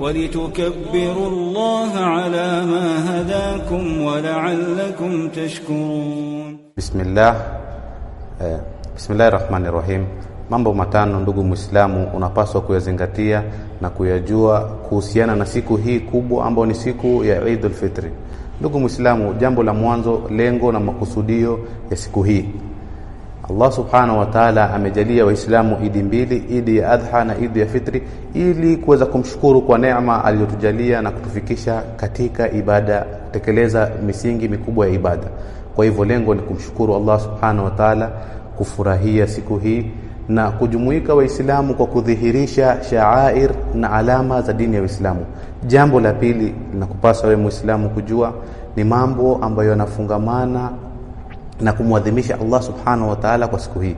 ولتكبروا الله على ما هداكم ولعلكم تشكرون Bismillah eh, Bismillahir Rahmanir Rahim. Mambo matano ndugu Muislamu unapaswa kuyazingatia na kuyajua kuhusiana na siku hii kubwa ambayo ni siku ya Eidul Fitri. Ndugu Muislamu, jambo la mwanzo, lengo na makusudio ya siku hii Allah subhanahu wa ta'ala amejalia Waislamu idi mbili, idi ya Adha na idi ya Fitri, ili kuweza kumshukuru kwa neema aliyotujalia na kutufikisha katika ibada, kutekeleza misingi mikubwa ya ibada. Kwa hivyo lengo ni kumshukuru Allah subhanahu wa ta'ala, kufurahia siku hii na kujumuika Waislamu kwa kudhihirisha shaair na alama za dini ya Uislamu. Jambo la pili linakupasa wewe Muislamu kujua ni mambo ambayo yanafungamana na kumwadhimisha Allah subhanahu wa ta'ala kwa siku hii.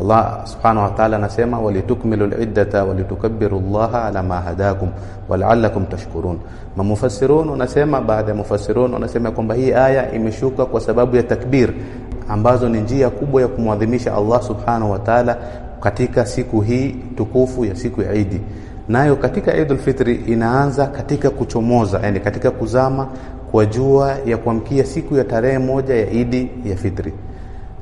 Allah subhanahu wa ta'ala anasema walitukmilu al-iddata walitukabbiru ala ma hadakum wala'allakum tashkurun. Mamufassirun wanasema baada ya mufassirun wanasema kwamba hii aya imeshuka kwa sababu ya takbir ambazo ni njia kubwa ya kumwadhimisha Allah subhanahu wa ta'ala katika siku hii tukufu ya siku ya Eid. Nayo katika Eidul Fitri inaanza katika kuchomoza, yani katika kuzama kwa jua ya kuamkia siku ya tarehe moja ya Idi ya Fitri.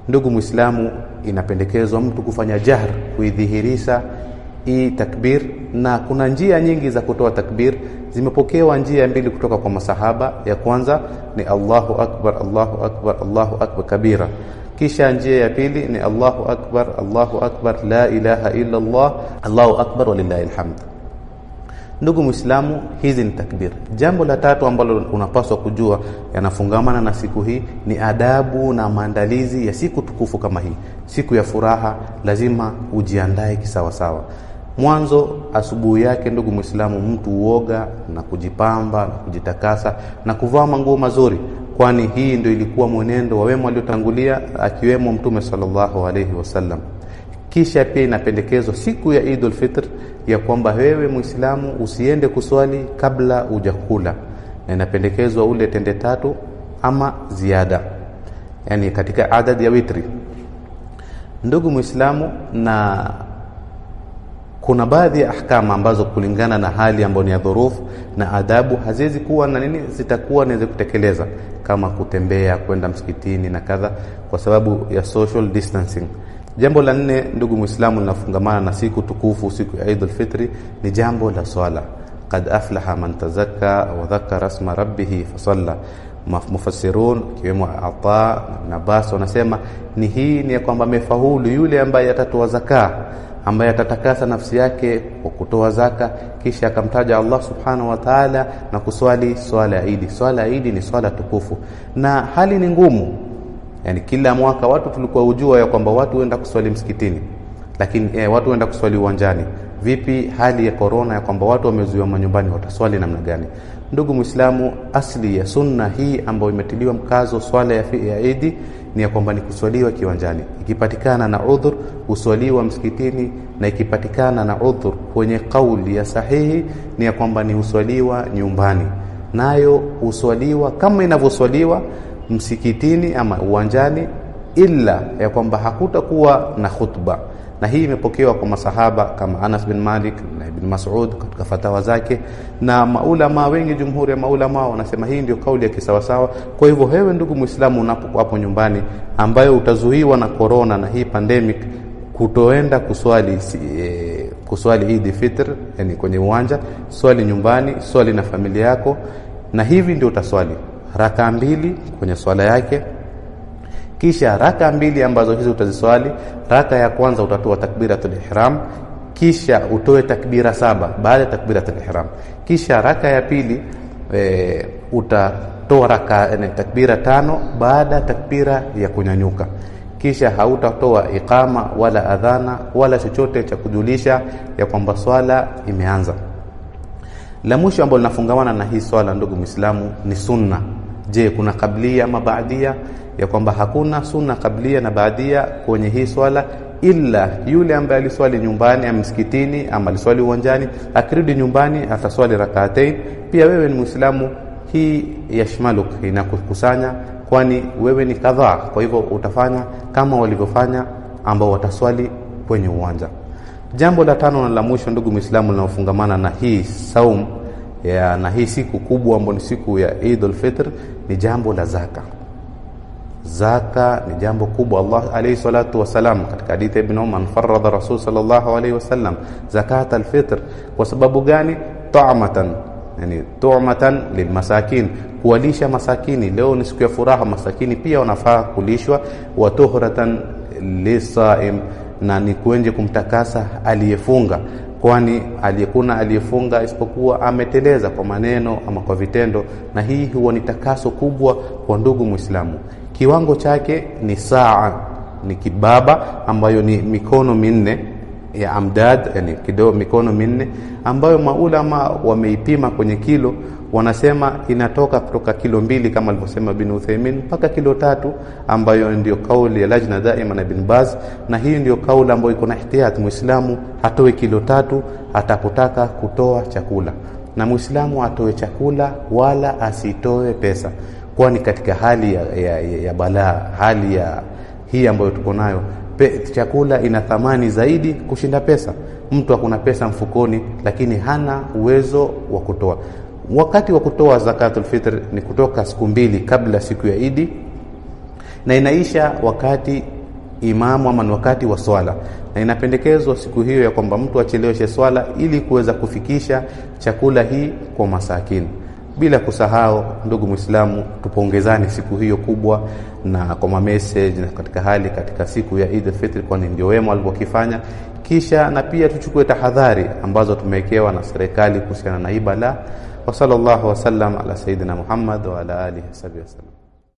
Ndugu Muislamu, inapendekezwa mtu kufanya jahr, kuidhihirisha hii takbir, na kuna njia nyingi za kutoa takbir. Zimepokewa njia mbili kutoka kwa masahaba. Ya kwanza ni Allahu akbar, Allahu akbar, Allahu akbar kabira, kisha njia ya pili ni Allahu akbar, Allahu akbar, la ilaha illa Allah, Allahu akbar walillahi. Ndugu Mwislamu, hizi ni takbir. Jambo la tatu ambalo unapaswa kujua yanafungamana na siku hii ni adabu na maandalizi ya siku tukufu kama hii, siku ya furaha. Lazima ujiandae kisawasawa. Mwanzo asubuhi yake, ndugu Mwislamu, mtu uoga na kujipamba na kujitakasa na kuvaa manguo mazuri, kwani hii ndio ilikuwa mwenendo wa wema waliotangulia, akiwemo Mtume sallallahu alaihi wasallam. Kisha pia inapendekezwa siku ya Idul Fitr ya kwamba wewe Muislamu usiende kuswali kabla hujakula, na inapendekezwa ule tende tatu ama ziada, yani katika adadi ya witri. Ndugu Muislamu, na kuna baadhi ya ahkama ambazo kulingana na hali ambayo ni ya dhurufu na adabu haziwezi kuwa na nini, zitakuwa niweze kutekeleza kama kutembea kwenda msikitini na kadha, kwa sababu ya social distancing. Jambo la nne, ndugu Muislamu, linafungamana na siku tukufu, siku ya Eidul Fitri, ni jambo la swala. Qad aflaha man tazakka wa dhakara asma rabbih fasalla. Mufassirun akiwemo Ata na Abbas wanasema ni hii ni ya kwamba amefaulu yule ambaye atatoa zaka, ambaye atatakasa nafsi yake kwa kutoa zaka, kisha akamtaja Allah subhanahu wa ta'ala na kuswali swala ya Idi. Swala ya Idi ni swala tukufu na hali ni ngumu Yani kila mwaka watu tulikuwa ujua ya kwamba watu huenda kuswali msikitini, lakini eh, watu huenda kuswali uwanjani. Vipi hali ya korona ya kwamba watu wamezuiwa manyumbani, wataswali namna gani? Ndugu Muislamu, asli ya sunna hii ambayo imetiliwa mkazo swala ya, ya Idi ni ya kwamba ni kuswaliwa kiwanjani. Ikipatikana na udhur huswaliwa msikitini, na ikipatikana na udhur kwenye kauli ya sahihi ni ya kwamba ni uswaliwa nyumbani, nayo uswaliwa kama inavyoswaliwa msikitini ama uwanjani, ila ya kwamba hakutakuwa na khutba. Na hii imepokewa kwa masahaba kama Anas bin Malik na Ibn Mas'ud katika fatawa zake, na maulama wengi, jumhuri ya maulama wanasema hii ndio kauli ya kisawasawa. Kwa hivyo, wewe ndugu Muislamu, unapokuwa hapo nyumbani, ambayo utazuiwa na korona na hii pandemic, kutoenda kuswali e, kuswali Eid Fitr, yani kwenye uwanja, swali nyumbani, swali na familia yako, na hivi ndio utaswali raka mbili kwenye swala yake, kisha raka mbili ambazo hizo utaziswali. Raka ya kwanza utatoa takbiratul ihram, kisha utoe takbira saba baada ya takbiratul ihram, kisha raka ya pili e, utatoa raka ne, takbira tano baada takbira ya kunyanyuka, kisha hautatoa iqama wala adhana wala chochote cha kujulisha ya kwamba swala imeanza. La mwisho ambalo linafungamana na hii swala, ndugu Muislamu, ni sunna. Je, kuna kablia ama baadia? Ya kwamba hakuna sunna kablia na baadia kwenye hii swala, ila yule ambaye aliswali nyumbani ama msikitini ama aliswali uwanjani, akirudi nyumbani ataswali rakaatain. Pia wewe ni Muislamu, hii yashmaluk, inakukusanya, kwani wewe ni kadhaa. Kwa hivyo utafanya kama walivyofanya ambao wataswali kwenye uwanja. Jambo la tano na la mwisho, ndugu Muislamu, linalofungamana na hii saum ya na hii siku kubwa ambayo ni siku ya Eidul Fitr ni jambo la zaka. Zaka ni jambo kubwa. Allah alayhi salatu wasalam katika hadithi Ibn Umar, faradha Rasul sallallahu alayhi wasallam zakat alfitr. Kwa sababu gani? Ta'matan, yani tu'matan lilmasakin, kuwalisha masakini. Leo ni siku ya furaha, masakini pia wanafaa kulishwa. Wa tuhratan lisaim, na ni kuenje kumtakasa aliyefunga kwani aliyekuna aliyefunga isipokuwa ameteleza kwa maneno ama kwa vitendo, na hii huwa ni takaso kubwa kwa ndugu Muislamu. Kiwango chake ni saa, ni kibaba ambayo ni mikono minne ya amdad, yani kidogo mikono minne ambayo maulama wameipima kwenye kilo, wanasema inatoka kutoka kilo mbili kama alivyosema Bin Uthaymeen mpaka kilo tatu, ambayo ndio kauli ya Lajna Daima na Bin Baz, na hii ndio kauli ambayo iko na ihtiyat. Muislamu atoe kilo tatu atapotaka kutoa chakula, na Muislamu atoe chakula wala asitoe pesa, kwani katika hali ya, ya, ya, ya balaa, hali ya hii ambayo tuko nayo Pe, chakula ina thamani zaidi kushinda pesa. Mtu akuna pesa mfukoni, lakini hana uwezo wa kutoa. Wakati wa kutoa zakatul fitr ni kutoka siku mbili kabla siku ya Idi, na inaisha wakati imamu ama wakati wa swala, na inapendekezwa siku hiyo ya kwamba mtu acheleweshe swala ili kuweza kufikisha chakula hii kwa masakini. Bila kusahau ndugu Muislamu, tupongezane siku hiyo kubwa na kwa message na katika hali katika siku ya Eid al-Fitr, kwani ndio wema walivyokifanya. Kisha na pia tuchukue tahadhari ambazo tumewekewa na serikali kuhusiana na hii. Wa sallallahu wasallam ala sayidina Muhammad wa ala alihi wasallam.